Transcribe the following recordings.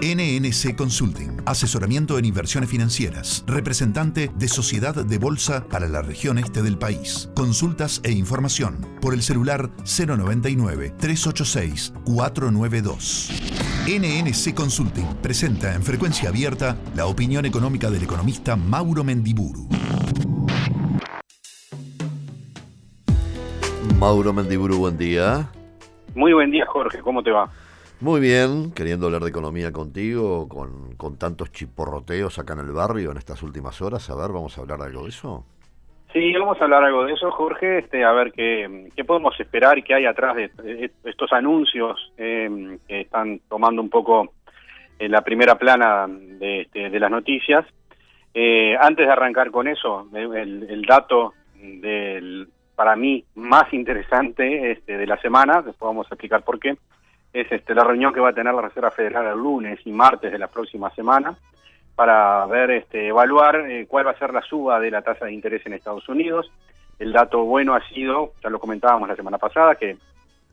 NNC Consulting, asesoramiento en inversiones financieras, representante de Sociedad de Bolsa para la región este del país. Consultas e información por el celular 099-386-492. NNC Consulting presenta en frecuencia abierta la opinión económica del economista Mauro Mendiburu. Mauro Mendiburu, buen día. Muy buen día, Jorge. ¿Cómo te va? Muy bien, queriendo hablar de economía contigo, con, con tantos chiporroteos acá en el barrio en estas últimas horas. A ver, vamos a hablar algo de eso. Sí, vamos a hablar algo de eso, Jorge, este, a ver qué, qué podemos esperar y qué hay atrás de, estos anuncios eh, que están tomando un poco eh, la primera plana de, este, de las noticias. Eh, antes de arrancar con eso, el, el dato del, para mí más interesante este, de la semana, después vamos a explicar por qué, es este, la reunión que va a tener la Reserva Federal el lunes y martes de la próxima semana para ver, este, evaluar eh, cuál va a ser la suba de la tasa de interés en Estados Unidos. El dato bueno ha sido, ya lo comentábamos la semana pasada, que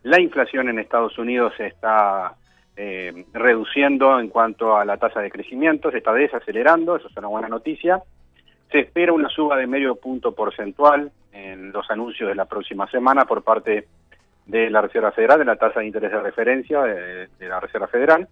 la inflación en Estados Unidos se está eh, reduciendo en cuanto a la tasa de crecimiento, se está desacelerando, eso es una buena noticia. Se espera una suba de medio punto porcentual en los anuncios de la próxima semana por parte de la Reserva Federal, de la tasa de interés de referencia de, de la Reserva Federal.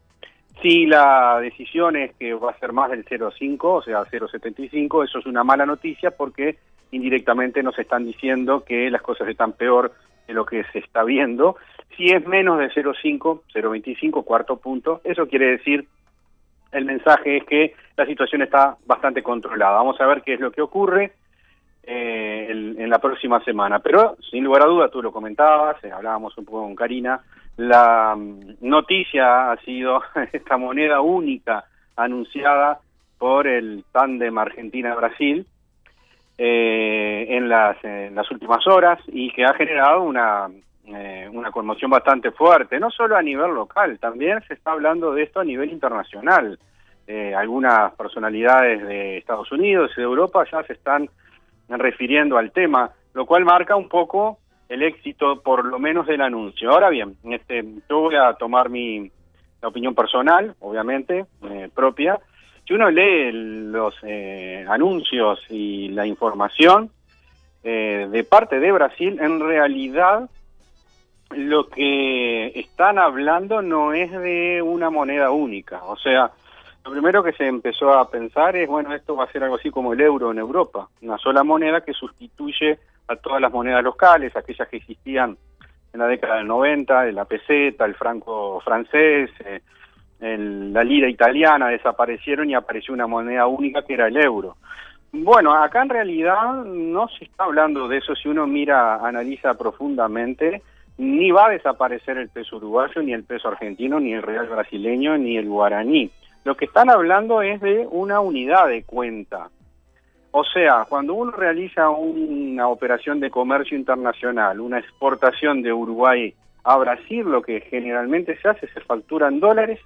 Si la decisión es que va a ser más del 0,5, o sea, 0,75, eso es una mala noticia porque indirectamente nos están diciendo que las cosas están peor de lo que se está viendo. Si es menos de 0,5, 0,25, cuarto punto, eso quiere decir, el mensaje es que la situación está bastante controlada. Vamos a ver qué es lo que ocurre eh, en, en, la próxima semana. Pero, sin lugar a duda, tú lo comentabas, eh, hablábamos un poco con Karina, la um, noticia ha sido esta moneda única anunciada por el tándem Argentina-Brasil eh, en, las, en las últimas horas y que ha generado una, eh, una conmoción bastante fuerte, no solo a nivel local, también se está hablando de esto a nivel internacional. Eh, algunas personalidades de Estados Unidos y de Europa ya se están refiriendo al tema, lo cual marca un poco el éxito, por lo menos del anuncio. Ahora bien, este, yo voy a tomar mi opinión personal, obviamente, eh, propia. Si uno lee los eh, anuncios y la información eh, de parte de Brasil, en realidad lo que están hablando no es de una moneda única. O sea, lo primero que se empezó a pensar es, bueno, esto va a ser algo así como el euro en Europa, una sola moneda que sustituye a todas las monedas locales, aquellas que existían en la década del 90, la peseta, el franco francés, eh, la lira italiana desaparecieron y apareció una moneda única que era el euro. Bueno, acá en realidad no se está hablando de eso si uno mira, analiza profundamente, ni va a desaparecer el peso uruguayo, ni el peso argentino, ni el real brasileño, ni el guaraní. Lo que están hablando es de una unidad de cuenta. O sea, cuando uno realiza una operación de comercio internacional, una exportación de Uruguay a Brasil, lo que generalmente se hace, se factura en dólares,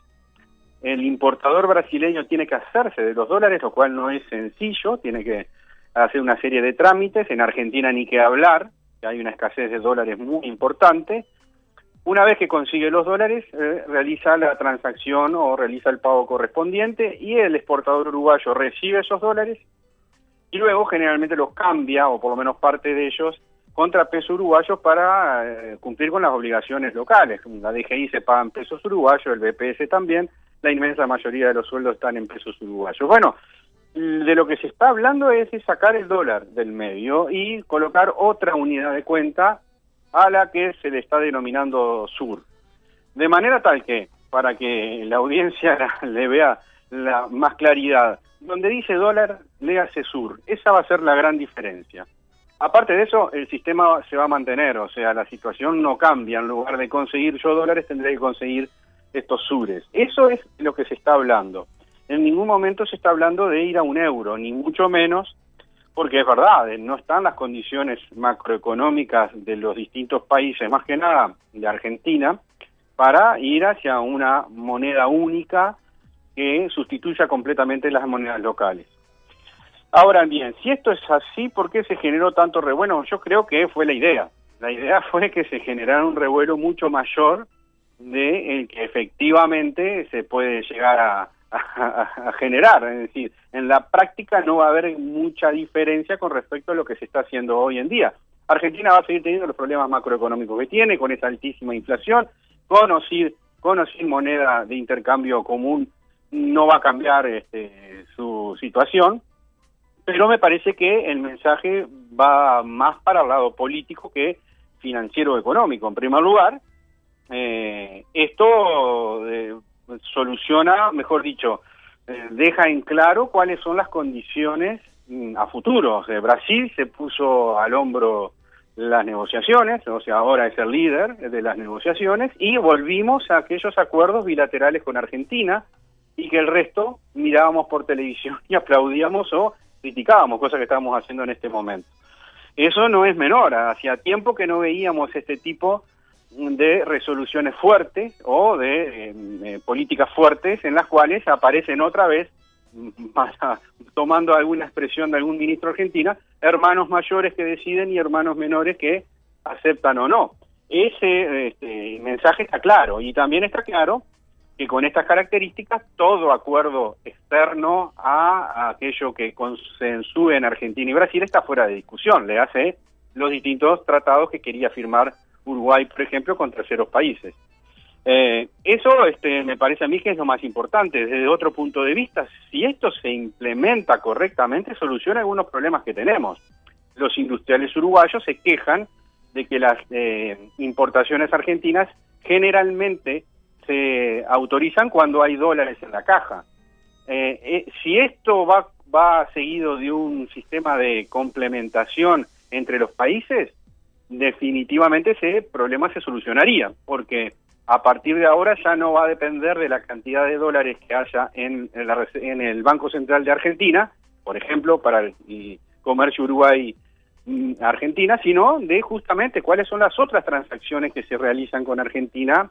el importador brasileño tiene que hacerse de los dólares, lo cual no es sencillo, tiene que hacer una serie de trámites, en Argentina ni que hablar, hay una escasez de dólares muy importante, una vez que consigue los dólares, eh, realiza la transacción o realiza el pago correspondiente y el exportador uruguayo recibe esos dólares y luego generalmente los cambia, o por lo menos parte de ellos, contra pesos uruguayos para eh, cumplir con las obligaciones locales. La DGI se paga en pesos uruguayos, el BPS también, la inmensa mayoría de los sueldos están en pesos uruguayos. Bueno, de lo que se está hablando es sacar el dólar del medio y colocar otra unidad de cuenta a la que se le está denominando sur. De manera tal que, para que la audiencia le vea la más claridad, donde dice dólar, léase sur. Esa va a ser la gran diferencia. Aparte de eso, el sistema se va a mantener, o sea, la situación no cambia. En lugar de conseguir yo dólares, tendré que conseguir estos sures. Eso es lo que se está hablando. En ningún momento se está hablando de ir a un euro, ni mucho menos porque es verdad, no están las condiciones macroeconómicas de los distintos países, más que nada de Argentina, para ir hacia una moneda única que sustituya completamente las monedas locales. Ahora bien, si esto es así, ¿por qué se generó tanto revuelo? Yo creo que fue la idea. La idea fue que se generara un revuelo mucho mayor de el que efectivamente se puede llegar a, a, generar. Es decir, en la práctica no va a haber mucha diferencia con respecto a lo que se está haciendo hoy en día. Argentina va a seguir teniendo los problemas macroeconómicos que tiene, con esa altísima inflación, con o moneda de intercambio común no va a cambiar este, su situación, pero me parece que el mensaje va más para el lado político que financiero económico. En primer lugar, eh, esto eh, soluciona, mejor dicho, eh, deja en claro cuáles son las condiciones mm, a futuro. Brasil se puso al hombro las negociaciones, o sea, ahora es el líder de las negociaciones, y volvimos a aquellos acuerdos bilaterales con Argentina, y que el resto mirábamos por televisión y aplaudíamos o criticábamos, cosa que estamos haciendo en este momento. Eso no es menor, hacía tiempo que no veíamos este tipo de resoluciones fuertes o de em, eh, políticas fuertes en las cuales aparecen otra vez, tomando alguna expresión de algún ministro argentina, hermanos mayores que deciden y hermanos menores que aceptan o no. Ese este, mensaje está claro y también está claro que con estas características todo acuerdo externo a, aquello que consensúe en Argentina y Brasil está fuera de discusión. Le hace los distintos tratados que quería firmar Uruguay, por ejemplo, con terceros países. Eh, eso este, me parece a mí que es lo más importante. Desde otro punto de vista, si esto se implementa correctamente, soluciona algunos problemas que tenemos. Los industriales uruguayos se quejan de que las eh, importaciones argentinas generalmente se autorizan cuando hay dólares en la caja. Eh, eh, si esto va, va seguido de un sistema de complementación entre los países, definitivamente ese problema se solucionaría, porque a partir de ahora ya no va a depender de la cantidad de dólares que haya en, en, el Banco Central de Argentina, por ejemplo, para el comercio Uruguay-Argentina, mm, sino de justamente cuáles son las otras transacciones que se realizan con Argentina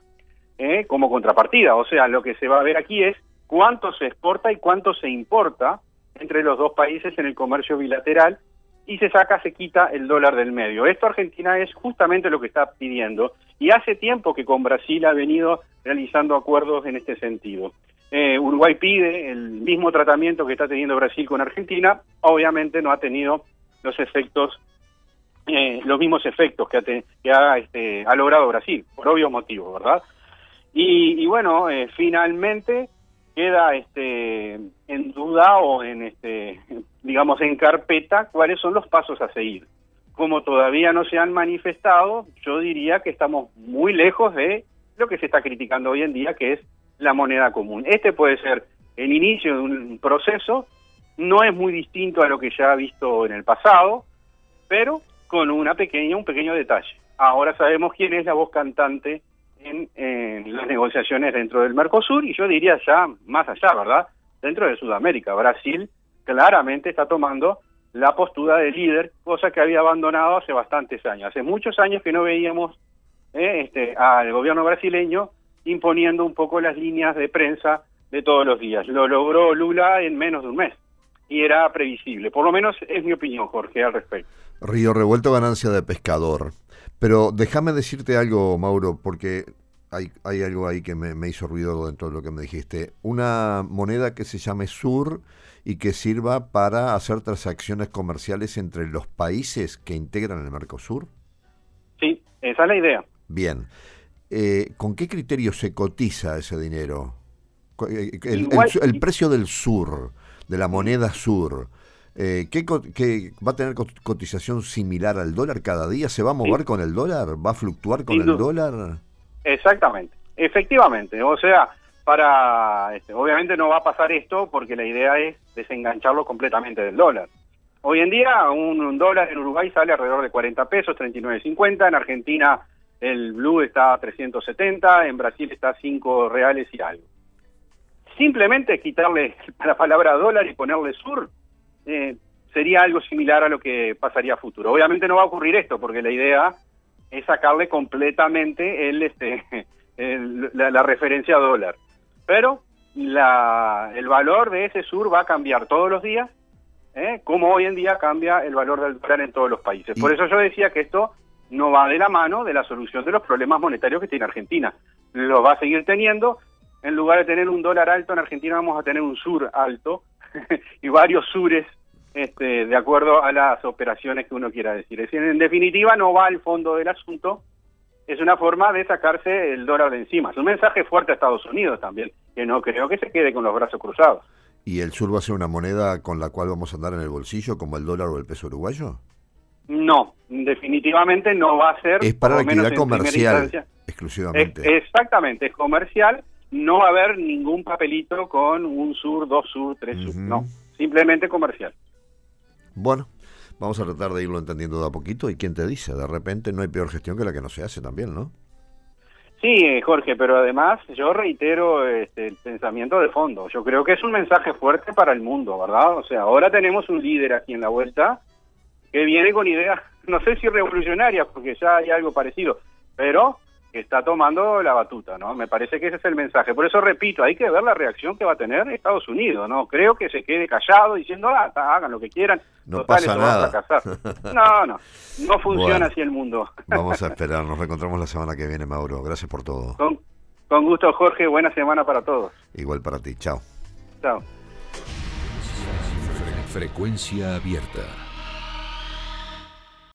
¿eh? como contrapartida. O sea, lo que se va a ver aquí es cuánto se exporta y cuánto se importa entre los dos países en el comercio bilateral y se saca, se quita el dólar del medio. Esto Argentina es justamente lo que está pidiendo y hace tiempo que con Brasil ha venido realizando acuerdos en este sentido. Eh, Uruguay pide el mismo tratamiento que está teniendo Brasil con Argentina, obviamente no ha tenido los efectos, eh, los mismos efectos que ha, que ha, este, ha logrado Brasil, por obvios motivos, ¿verdad? Y, bueno, eh, finalmente queda este en duda o en este digamos en carpeta cuáles son los pasos a seguir. Como todavía no se han manifestado, yo diría que estamos muy lejos de lo que se está criticando hoy en día, que es la moneda común. Este puede ser el inicio de un proceso, no es muy distinto a lo que ya ha visto en el pasado, pero con una pequeña, un pequeño detalle. Ahora sabemos quién es la voz cantante en, las negociaciones dentro del Mercosur y yo diría ya más allá, ¿verdad? Dentro de Sudamérica. Brasil claramente está tomando la postura de líder, cosa que había abandonado hace bastantes años. Hace muchos años que no veíamos eh, este, al gobierno brasileño imponiendo un poco las líneas de prensa de todos los días. Lo logró Lula en menos de un mes y era previsible. Por lo menos es mi opinión, Jorge, al respecto. Río Revuelto, ganancia de pescador. Pero déjame decirte algo, Mauro, porque hay, hay algo ahí que me, hizo ruido dentro de lo que me dijiste. Una moneda que se llame SUR y que sirva para hacer transacciones comerciales entre los países que integran el Mercosur. Sí, esa es la idea. Bien. Eh, ¿Con qué criterio se cotiza ese dinero? Eh, el, el precio del SUR, de la moneda SUR eh, ¿qué, va a tener cotización similar al dólar cada día? ¿Se va a mover con el dólar? ¿Va a fluctuar con el dólar? Exactamente, efectivamente. O sea, para este, obviamente no va a pasar esto porque la idea es desengancharlo completamente del dólar. Hoy en día un, dólar en Uruguay sale alrededor de 40 pesos, 39.50, en Argentina el blue está a 370, en Brasil está a 5 reales y algo. Simplemente quitarle la palabra dólar y ponerle sur eh, sería algo similar a lo que pasaría a futuro. Obviamente no va a ocurrir esto, porque la idea es sacarle completamente el, este, la, referencia a dólar. Pero la, el valor de ese sur va a cambiar todos los días, ¿eh? como hoy en día cambia el valor del dólar en todos los países. Por eso yo decía que esto no va de la mano de la solución de los problemas monetarios que tiene Argentina. lo va a seguir teniendo. En lugar de tener un dólar alto en Argentina vamos a tener un sur alto y varios sures este, de acuerdo a las operaciones que uno quiera decir. Es decir, en definitiva no va al fondo del asunto, es una forma de sacarse el dólar de encima. Es un mensaje fuerte a Estados Unidos también, que no creo que se quede con los brazos cruzados. ¿Y el sur va a ser una moneda con la cual vamos a andar en el bolsillo, como el dólar o el peso uruguayo? No, definitivamente no va a ser. Es para la actividad comercial, exclusivamente. exactamente, es comercial. No va a haber ningún papelito con un sur, dos sur, tres sur. No, simplemente comercial. Bueno, vamos a tratar de irlo entendiendo de a poquito. ¿Y quién te dice? De repente no hay peor gestión que la que no se hace también, ¿no? Sí, Jorge, pero además yo reitero este, el pensamiento de fondo. Yo creo que es un mensaje fuerte para el mundo, ¿verdad? O sea, ahora tenemos un líder aquí en la vuelta que viene con ideas, no sé si revolucionarias, porque ya hay algo parecido, pero está tomando la batuta, ¿no? Me parece que ese es el mensaje. Por eso repito, hay que ver la reacción que va a tener Estados Unidos, ¿no? Creo que se quede callado diciendo, ah, hagan lo que quieran, no pasa nada. No, no, no funciona así el mundo. vamos a esperar, nos reencontramos la semana que viene, Mauro. Gracias por todo. Con, con gusto, Jorge, buena semana para todos. Igual para ti, chao. Chao. Frecuencia abierta.